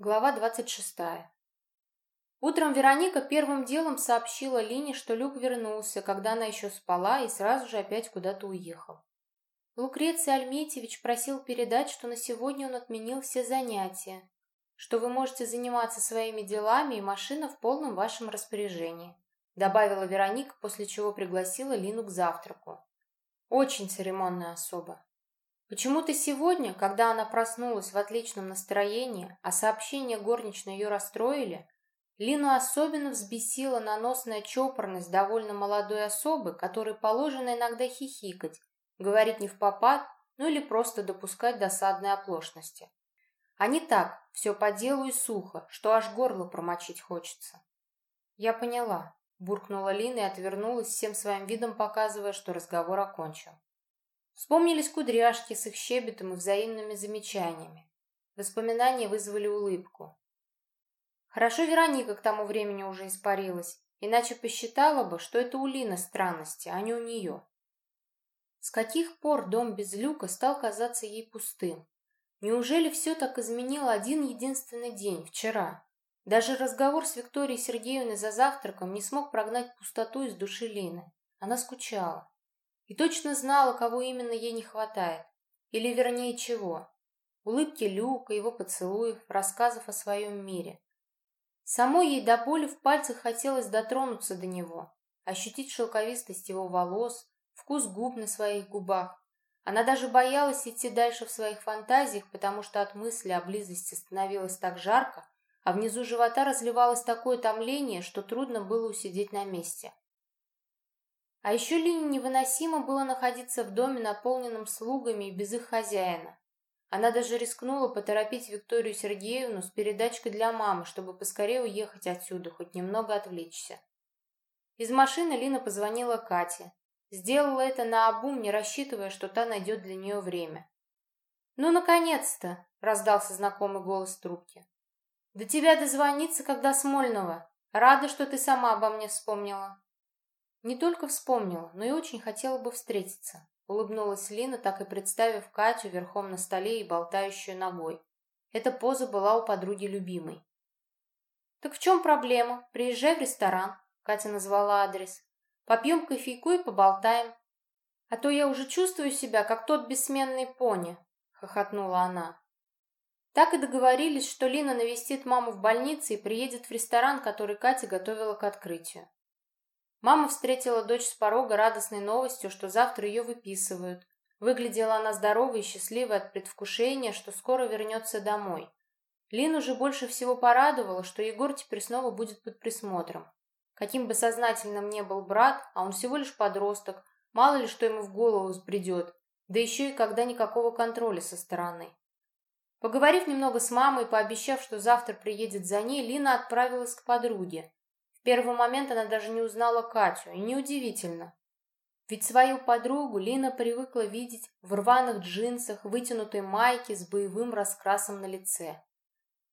Глава 26. Утром Вероника первым делом сообщила Лине, что Люк вернулся, когда она еще спала, и сразу же опять куда-то уехал. Лукреций Альметьевич просил передать, что на сегодня он отменил все занятия, что вы можете заниматься своими делами, и машина в полном вашем распоряжении, добавила Вероника, после чего пригласила Лину к завтраку. Очень церемонная особа. Почему-то сегодня, когда она проснулась в отличном настроении, а сообщения горничной ее расстроили, Лину особенно взбесила наносная чопорность довольно молодой особы, которой положено иногда хихикать, говорить не в попад, ну или просто допускать досадной оплошности. А не так, все по делу и сухо, что аж горло промочить хочется. «Я поняла», — буркнула Лина и отвернулась, всем своим видом показывая, что разговор окончен. Вспомнились кудряшки с их щебетом и взаимными замечаниями. Воспоминания вызвали улыбку. Хорошо Вероника к тому времени уже испарилась, иначе посчитала бы, что это у Лины странности, а не у нее. С каких пор дом без люка стал казаться ей пустым? Неужели все так изменил один единственный день, вчера? Даже разговор с Викторией Сергеевной за завтраком не смог прогнать пустоту из души Лины. Она скучала и точно знала, кого именно ей не хватает. Или, вернее, чего. Улыбки Люка, его поцелуев, рассказов о своем мире. Самой ей до боли в пальцах хотелось дотронуться до него, ощутить шелковистость его волос, вкус губ на своих губах. Она даже боялась идти дальше в своих фантазиях, потому что от мысли о близости становилось так жарко, а внизу живота разливалось такое томление, что трудно было усидеть на месте. А еще Лине невыносимо было находиться в доме, наполненном слугами и без их хозяина. Она даже рискнула поторопить Викторию Сергеевну с передачкой для мамы, чтобы поскорее уехать отсюда, хоть немного отвлечься. Из машины Лина позвонила Кате. Сделала это наобум, не рассчитывая, что та найдет для нее время. «Ну, наконец-то!» — раздался знакомый голос в трубке. «До тебя дозвониться, когда Смольного. Рада, что ты сама обо мне вспомнила». Не только вспомнила, но и очень хотела бы встретиться. Улыбнулась Лина, так и представив Катю верхом на столе и болтающую ногой. Эта поза была у подруги любимой. «Так в чем проблема? Приезжай в ресторан», — Катя назвала адрес. «Попьем кофейку и поболтаем». «А то я уже чувствую себя, как тот бессменный пони», — хохотнула она. Так и договорились, что Лина навестит маму в больнице и приедет в ресторан, который Катя готовила к открытию. Мама встретила дочь с порога радостной новостью, что завтра ее выписывают. Выглядела она здоровой и счастливой от предвкушения, что скоро вернется домой. Лину же больше всего порадовало, что Егор теперь снова будет под присмотром. Каким бы сознательным ни был брат, а он всего лишь подросток, мало ли что ему в голову взбредет, да еще и когда никакого контроля со стороны. Поговорив немного с мамой пообещав, что завтра приедет за ней, Лина отправилась к подруге первый момент она даже не узнала Катю, и неудивительно. Ведь свою подругу Лина привыкла видеть в рваных джинсах, вытянутой майке с боевым раскрасом на лице.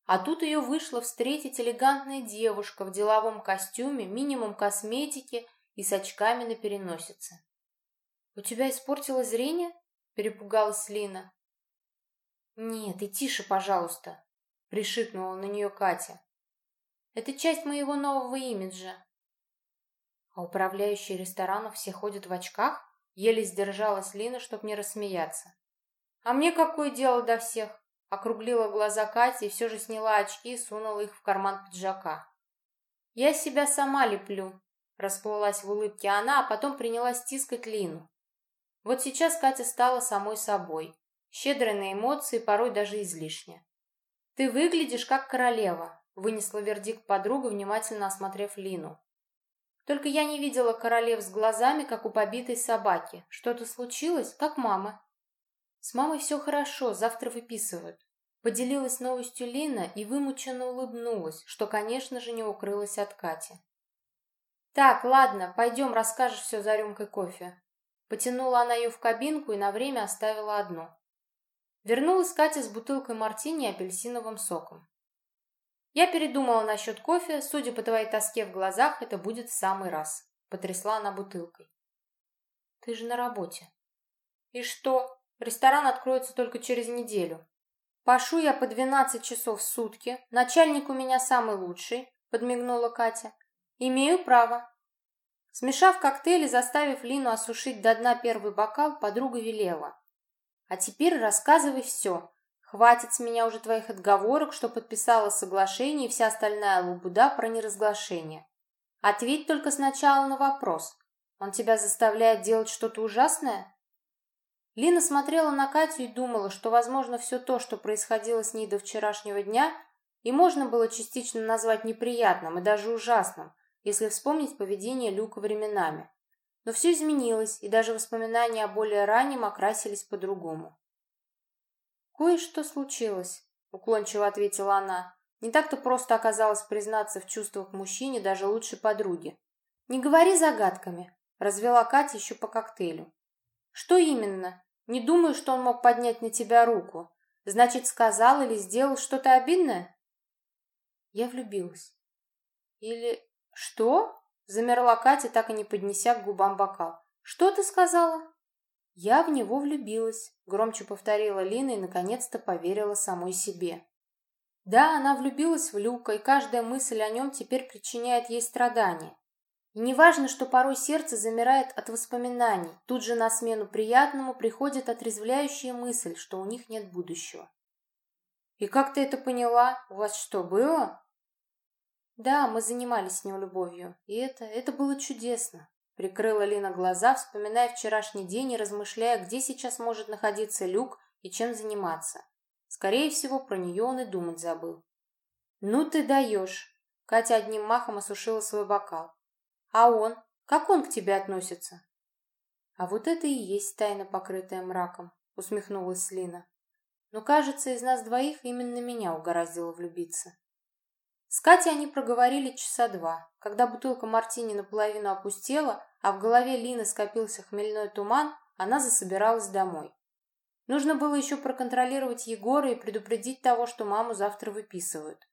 А тут ее вышла встретить элегантная девушка в деловом костюме, минимум косметики и с очками на переносице. «У тебя испортилось зрение?» – перепугалась Лина. «Нет, и тише, пожалуйста», – пришикнула на нее Катя. Это часть моего нового имиджа. А управляющие ресторанов все ходят в очках? Еле сдержалась Лина, чтобы не рассмеяться. А мне какое дело до всех? Округлила глаза Катя и все же сняла очки и сунула их в карман пиджака. Я себя сама леплю, расплылась в улыбке она, а потом принялась стискать Лину. Вот сейчас Катя стала самой собой, щедрой на эмоции, порой даже излишне. Ты выглядишь как королева, Вынесла вердикт подруга, внимательно осмотрев Лину. Только я не видела королев с глазами, как у побитой собаки. Что-то случилось, как мама. С мамой все хорошо, завтра выписывают. Поделилась новостью Лина и вымученно улыбнулась, что, конечно же, не укрылась от Кати. «Так, ладно, пойдем, расскажешь все за рюмкой кофе». Потянула она ее в кабинку и на время оставила одну. Вернулась Катя с бутылкой мартини и апельсиновым соком. «Я передумала насчет кофе. Судя по твоей тоске в глазах, это будет в самый раз», — потрясла она бутылкой. «Ты же на работе». «И что? Ресторан откроется только через неделю». Пашу я по двенадцать часов в сутки, начальник у меня самый лучший, подмигнула Катя. Имею право. Смешав коктейль заставив Лину осушить до дна первый бокал, подруга велела. А теперь рассказывай все. Хватит с меня уже твоих отговорок, что подписала соглашение и вся остальная лабуда про неразглашение. Ответь только сначала на вопрос. Он тебя заставляет делать что-то ужасное? Лина смотрела на Катю и думала, что, возможно, все то, что происходило с ней до вчерашнего дня, и можно было частично назвать неприятным и даже ужасным, если вспомнить поведение Люка временами. Но все изменилось, и даже воспоминания о более раннем окрасились по-другому. «Кое-что случилось», — уклончиво ответила она. Не так-то просто оказалось признаться в чувствах мужчине даже лучшей подруги. «Не говори загадками», — развела Катя еще по коктейлю. «Что именно? Не думаю, что он мог поднять на тебя руку. Значит, сказал или сделал что-то обидное?» Я влюбилась. «Или что?» Замерла Катя, так и не поднеся к губам бокал. «Что ты сказала?» «Я в него влюбилась», — громче повторила Лина и наконец-то поверила самой себе. Да, она влюбилась в Люка, и каждая мысль о нем теперь причиняет ей страдания. И неважно, что порой сердце замирает от воспоминаний, тут же на смену приятному приходит отрезвляющая мысль, что у них нет будущего. «И как ты это поняла? У вас что, было?» Да, мы занимались с ним любовью, и это, это было чудесно. Прикрыла Лина глаза, вспоминая вчерашний день и размышляя, где сейчас может находиться Люк и чем заниматься. Скорее всего, про нее он и думать забыл. «Ну ты даешь!» Катя одним махом осушила свой бокал. «А он? Как он к тебе относится?» «А вот это и есть тайна, покрытая мраком», — усмехнулась Лина. «Но, кажется, из нас двоих именно меня угораздило влюбиться». С Катей они проговорили часа два. Когда бутылка мартини наполовину опустела, а в голове Лины скопился хмельной туман, она засобиралась домой. Нужно было еще проконтролировать Егора и предупредить того, что маму завтра выписывают.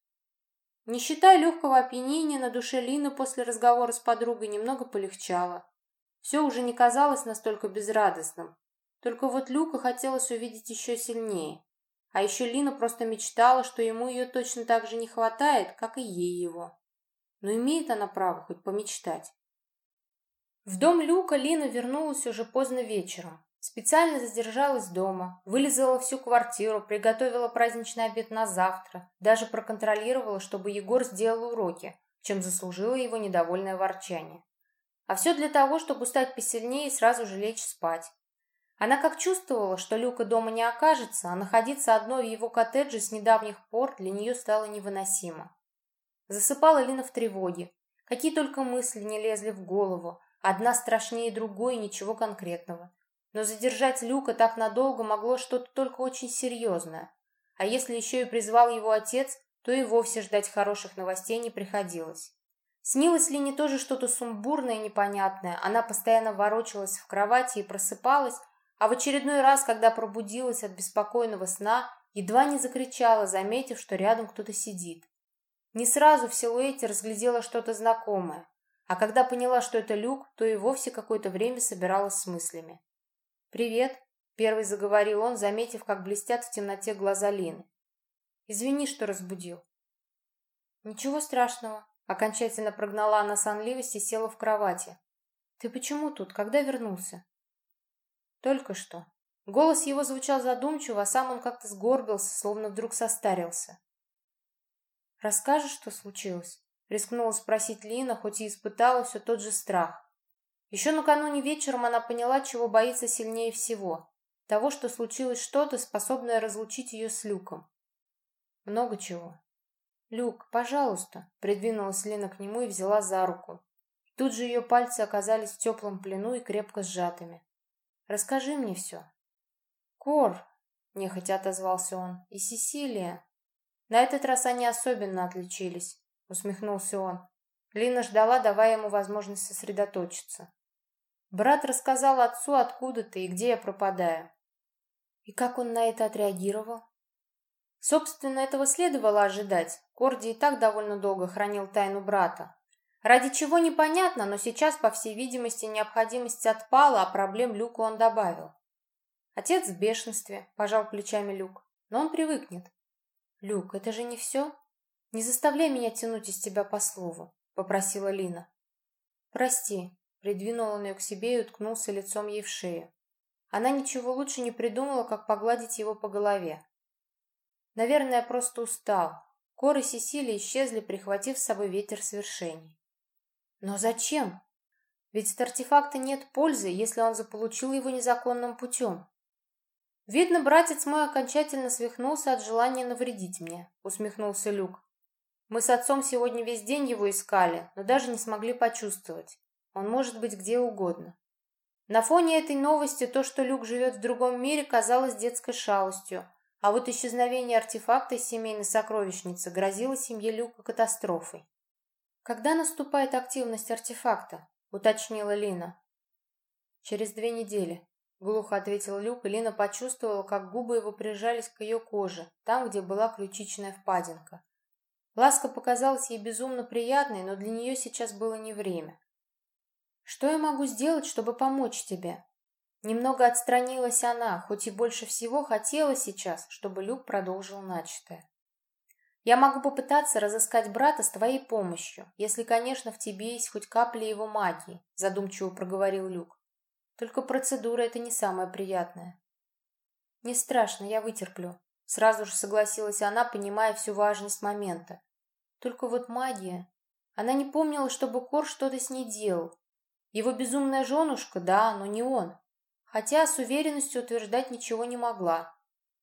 Не считая легкого опьянения, на душе Лины после разговора с подругой немного полегчало. Все уже не казалось настолько безрадостным. Только вот Люка хотелось увидеть еще сильнее. А еще Лина просто мечтала, что ему ее точно так же не хватает, как и ей его. Но имеет она право хоть помечтать. В дом Люка Лина вернулась уже поздно вечером. Специально задержалась дома, вылезала всю квартиру, приготовила праздничный обед на завтра, даже проконтролировала, чтобы Егор сделал уроки, чем заслужила его недовольное ворчание. А все для того, чтобы стать посильнее и сразу же лечь спать. Она как чувствовала, что Люка дома не окажется, а находиться одной в его коттедже с недавних пор для нее стало невыносимо. Засыпала Лина в тревоге. Какие только мысли не лезли в голову, одна страшнее другой, ничего конкретного. Но задержать Люка так надолго могло что-то только очень серьезное. А если еще и призвал его отец, то и вовсе ждать хороших новостей не приходилось. Снилось ли не тоже что-то сумбурное и непонятное, она постоянно ворочалась в кровати и просыпалась, а в очередной раз, когда пробудилась от беспокойного сна, едва не закричала, заметив, что рядом кто-то сидит. Не сразу в силуэте разглядела что-то знакомое, а когда поняла, что это Люк, то и вовсе какое-то время собиралась с мыслями. «Привет», — первый заговорил он, заметив, как блестят в темноте глаза Лины. «Извини, что разбудил». «Ничего страшного», — окончательно прогнала она сонливость и села в кровати. «Ты почему тут? Когда вернулся?» Только что. Голос его звучал задумчиво, а сам он как-то сгорбился, словно вдруг состарился. «Расскажешь, что случилось?» — рискнула спросить Лина, хоть и испытала все тот же страх. Еще накануне вечером она поняла, чего боится сильнее всего. Того, что случилось что-то, способное разлучить ее с Люком. Много чего. «Люк, пожалуйста», — придвинулась Лина к нему и взяла за руку. Тут же ее пальцы оказались в теплом плену и крепко сжатыми. Расскажи мне все. Кор, нехотя отозвался он, и Сесилия. На этот раз они особенно отличились, усмехнулся он. Лина ждала, давая ему возможность сосредоточиться. Брат рассказал отцу, откуда ты и где я пропадаю. И как он на это отреагировал? Собственно, этого следовало ожидать. Корди и так довольно долго хранил тайну брата, Ради чего непонятно, но сейчас, по всей видимости, необходимость отпала, а проблем Люку он добавил. Отец в бешенстве, пожал плечами Люк. но он привыкнет. «Люк, это же не все? Не заставляй меня тянуть из тебя по слову», — попросила Лина. «Прости», — придвинул он ее к себе и уткнулся лицом ей в шею. Она ничего лучше не придумала, как погладить его по голове. Наверное, просто устал. Коры Сесилии исчезли, прихватив с собой ветер свершений. Но зачем? Ведь от артефакта нет пользы, если он заполучил его незаконным путем. Видно, братец мой окончательно свихнулся от желания навредить мне, усмехнулся Люк. Мы с отцом сегодня весь день его искали, но даже не смогли почувствовать. Он может быть где угодно. На фоне этой новости то, что Люк живет в другом мире, казалось детской шалостью, а вот исчезновение артефакта из семейной сокровищницы грозило семье Люка катастрофой. «Когда наступает активность артефакта?» — уточнила Лина. «Через две недели», — глухо ответил Люк, и Лина почувствовала, как губы его прижались к ее коже, там, где была ключичная впадинка. Ласка показалась ей безумно приятной, но для нее сейчас было не время. «Что я могу сделать, чтобы помочь тебе?» Немного отстранилась она, хоть и больше всего хотела сейчас, чтобы Люк продолжил начатое. «Я могу попытаться разыскать брата с твоей помощью, если, конечно, в тебе есть хоть капля его магии», задумчиво проговорил Люк. «Только процедура это не самая приятная». «Не страшно, я вытерплю», сразу же согласилась она, понимая всю важность момента. Только вот магия... Она не помнила, чтобы Кор что-то с ней делал. Его безумная женушка, да, но не он хотя с уверенностью утверждать ничего не могла.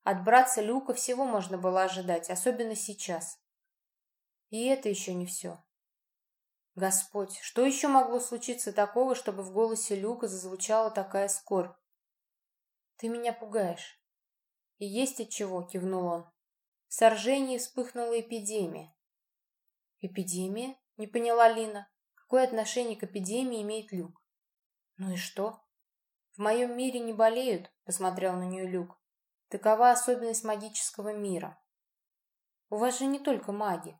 От братца Люка всего можно было ожидать, особенно сейчас. И это еще не все. Господь, что еще могло случиться такого, чтобы в голосе Люка зазвучала такая скорбь? Ты меня пугаешь. И есть от чего, кивнул он. В Соржении вспыхнула эпидемия. Эпидемия? Не поняла Лина. Какое отношение к эпидемии имеет Люк? Ну и что? «В моем мире не болеют», — посмотрел на нее Люк. «Такова особенность магического мира. У вас же не только маги.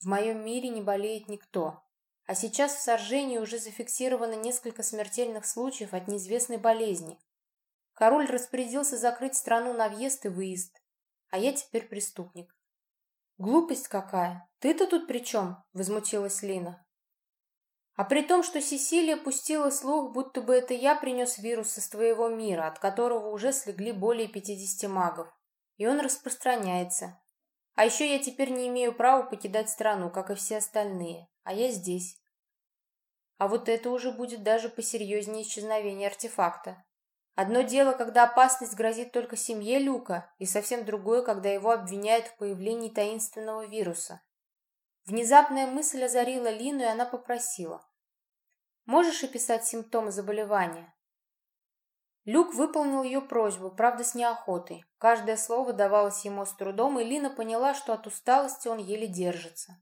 В моем мире не болеет никто. А сейчас в Соржении уже зафиксировано несколько смертельных случаев от неизвестной болезни. Король распорядился закрыть страну на въезд и выезд. А я теперь преступник. «Глупость какая! Ты-то тут при чем?» — возмутилась Лина. А при том, что Сесилия пустила слух, будто бы это я принес вирус из твоего мира, от которого уже слегли более 50 магов. И он распространяется. А еще я теперь не имею права покидать страну, как и все остальные. А я здесь. А вот это уже будет даже посерьезнее исчезновения артефакта. Одно дело, когда опасность грозит только семье Люка, и совсем другое, когда его обвиняют в появлении таинственного вируса. Внезапная мысль озарила Лину, и она попросила. Можешь описать симптомы заболевания?» Люк выполнил ее просьбу, правда, с неохотой. Каждое слово давалось ему с трудом, и Лина поняла, что от усталости он еле держится.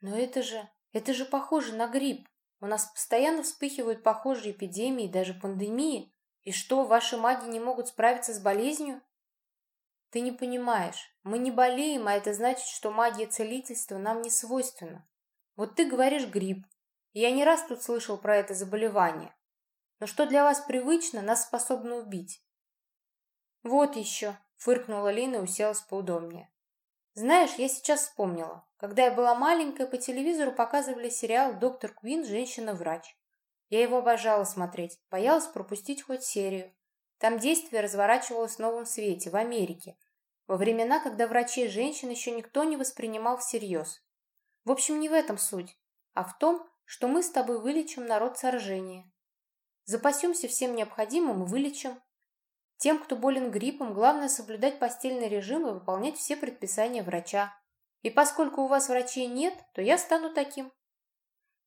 «Но это же... это же похоже на грипп. У нас постоянно вспыхивают похожие эпидемии, даже пандемии. И что, ваши маги не могут справиться с болезнью?» «Ты не понимаешь. Мы не болеем, а это значит, что магия целительства нам не свойственна. Вот ты говоришь грипп, я не раз тут слышал про это заболевание. Но что для вас привычно, нас способно убить. Вот еще, фыркнула Лина и уселась поудобнее. Знаешь, я сейчас вспомнила. Когда я была маленькая, по телевизору показывали сериал «Доктор Квин. Женщина-врач». Я его обожала смотреть, боялась пропустить хоть серию. Там действие разворачивалось в новом свете, в Америке, во времена, когда врачей женщин еще никто не воспринимал всерьез. В общем, не в этом суть, а в том, что мы с тобой вылечим народ соржения. Запасемся всем необходимым и вылечим. Тем, кто болен гриппом, главное соблюдать постельный режим и выполнять все предписания врача. И поскольку у вас врачей нет, то я стану таким.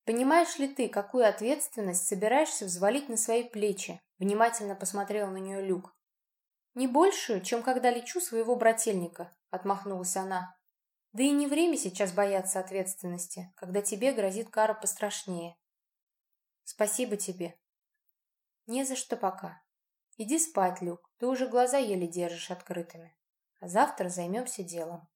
Понимаешь ли ты, какую ответственность собираешься взвалить на свои плечи? Внимательно посмотрел на нее Люк. Не большую, чем когда лечу своего брательника, отмахнулась она. Да и не время сейчас бояться ответственности, когда тебе грозит кара пострашнее. Спасибо тебе. Не за что пока. Иди спать, Люк, ты уже глаза еле держишь открытыми. А завтра займемся делом.